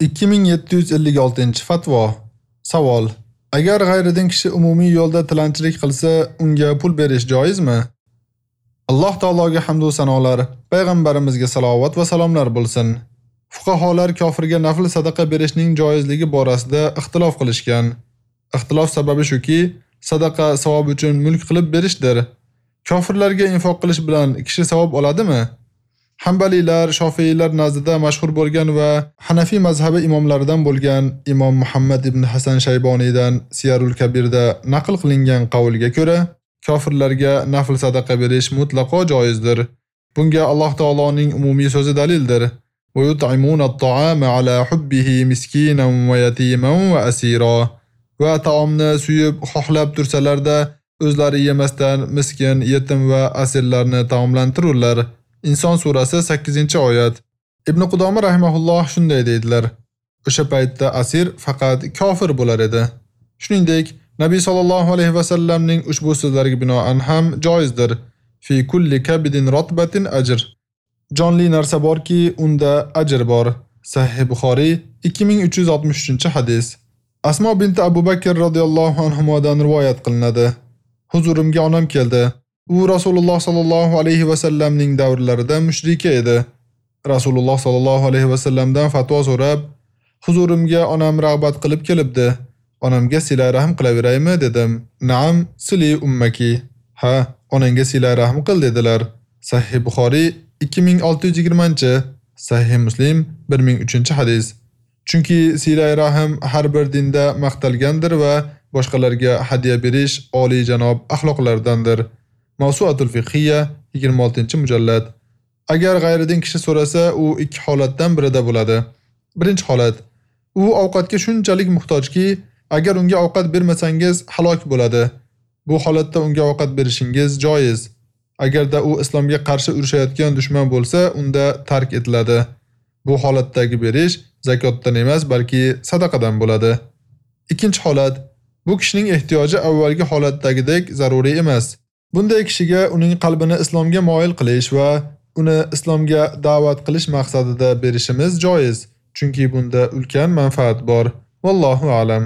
2756-fatvo. Savol: Agar g'ayridin kishi umumiy yo'lda tilanchilik qilsa, unga pul berish joizmi? Alloh taologa hamd va sanolar, payg'ambarimizga salovat va salomlar bo'lsin. Fuqaholar kofirga nafl sadaqa berishning joizligi borasida ixtilof qilishgan. Ixtilof sababi shuki, sadaqa savob uchun mulk qilib berishdir. Kofirlarga infoq qilish bilan kishi savob oladimi? Hanbalilar, Shofiylar nazdida mashhur bo'lgan va Hanafi mazhabi imomlaridan bo'lgan Imom Muhammad ibn Hasan Shayboniydan Siyarul Kabirda naql qilingan qavlga ko'ra, kofirlarga nafl sadaqa berish mutlaqo joizdir. Bunga Alloh taoloning umumiy so'zi dalildir. Va yut'imuna at-ta'ama ala hubbihi miskinan va yatiman va asira. Va taomni suyib xohlab tursalarda o'zlari yemasdan miskin, yetim va asirlarni taomlantirurlar. Inson surasi 8-oyat. Ibn Qudoma rahimahulloh shunday deydilar: O'sha paytda asir faqat kofir bo'lar edi. Shuningdek, Nabiy sallallohu alayhi va sallamning ushbu so'zlariga binoan ham joizdir. Fi kulli kabidin rotbatin ajr. Jonli narsa borki, unda ajr bor. Sahih Buxoriy 2363-hadis. Asmo binti Abu Bakr radhiyallohu anhumodan rivoyat qilinadi. Huzurimga onam keldi. U Rasululloh sallallohu alayhi va sallamning davrlarida mushrika edi. Rasululloh sallallohu alayhi va sallamdan fatvo so'rab, huzurimga onam rag'bat qilib kelibdi. Onamga sila rahm qilaveraymi dedim. Naam, sili ummaki. Ha, onangga sila rahm qil dedilar. Sahih Buxoriy 2620-chi, Sahih Muslim 1003-hadis. Chunki sila rahm har bir dinda maqtalgandir va boshqalarga hadiya berish oliy janob axloqlardandir. Mavsuatul fiqhiyya 26-mujallad. Agar g'ayridin kishi so'rasa, u ikki holatdan birida bo'ladi. Birinchi holat: u ovqatga shunchalik muhtojki, agar unga ovqat bermasangiz halok bo'ladi. Bu holatda unga ovqat berishingiz joiz. Agarda u islomga qarshi urushayotgan dushman bo'lsa, unda tark etiladi. Bu holatdagi berish zakotdan emas, balki sadaqadan bo'ladi. Ikkinchi holat: bu kishining ehtiyoji avvalgi holatdagidek zaruriy emas. Bunday kishiga uning qalbini islomga moyil qilish va uni islomga da'vat qilish maqsadida berishimiz joiz, chunki bunda ulkan manfaat bor. Vallohu a'lam.